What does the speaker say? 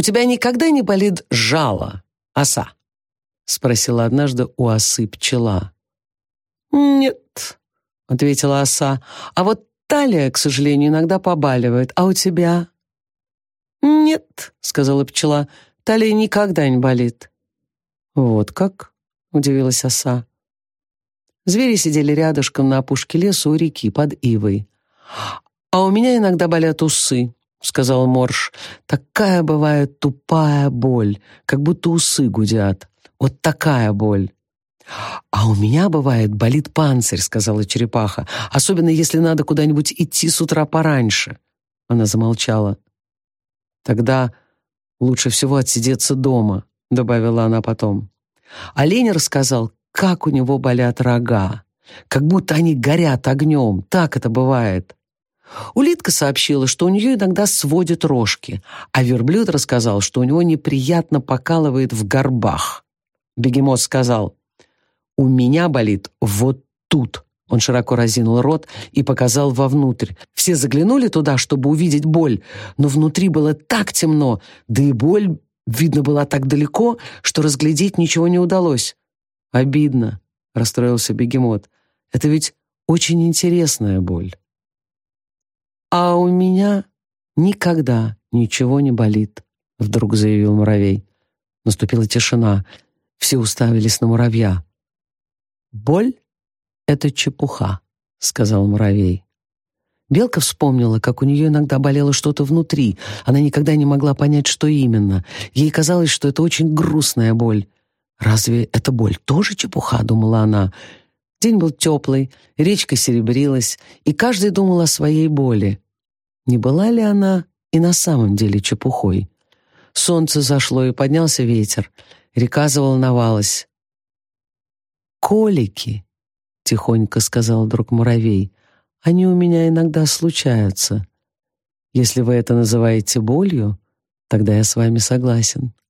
«У тебя никогда не болит жало, оса?» — спросила однажды у осы пчела. «Нет», — ответила оса, «а вот талия, к сожалению, иногда побаливает. А у тебя?» «Нет», — сказала пчела, «талия никогда не болит». «Вот как?» — удивилась оса. Звери сидели рядышком на опушке леса у реки под ивой. «А у меня иногда болят усы», — сказал Морж. «Такая бывает тупая боль, как будто усы гудят. Вот такая боль». «А у меня, бывает, болит панцирь», — сказала черепаха, «особенно если надо куда-нибудь идти с утра пораньше». Она замолчала. «Тогда лучше всего отсидеться дома», — добавила она потом. Олень рассказал, как у него болят рога, как будто они горят огнем, так это бывает. Улитка сообщила, что у нее иногда сводят рожки, а верблюд рассказал, что у него неприятно покалывает в горбах. Бегемот сказал, «У меня болит вот тут». Он широко разинул рот и показал вовнутрь. Все заглянули туда, чтобы увидеть боль, но внутри было так темно, да и боль, видно, была так далеко, что разглядеть ничего не удалось. «Обидно», — расстроился бегемот. «Это ведь очень интересная боль». «А у меня никогда ничего не болит», — вдруг заявил муравей. Наступила тишина. Все уставились на муравья. «Боль — это чепуха», — сказал муравей. Белка вспомнила, как у нее иногда болело что-то внутри. Она никогда не могла понять, что именно. Ей казалось, что это очень грустная боль. «Разве эта боль тоже чепуха?» — думала она. День был теплый, речка серебрилась, и каждый думал о своей боли. Не была ли она и на самом деле чепухой? Солнце зашло, и поднялся ветер. Река заволновалась. «Колики», — тихонько сказал друг муравей, — «они у меня иногда случаются. Если вы это называете болью, тогда я с вами согласен».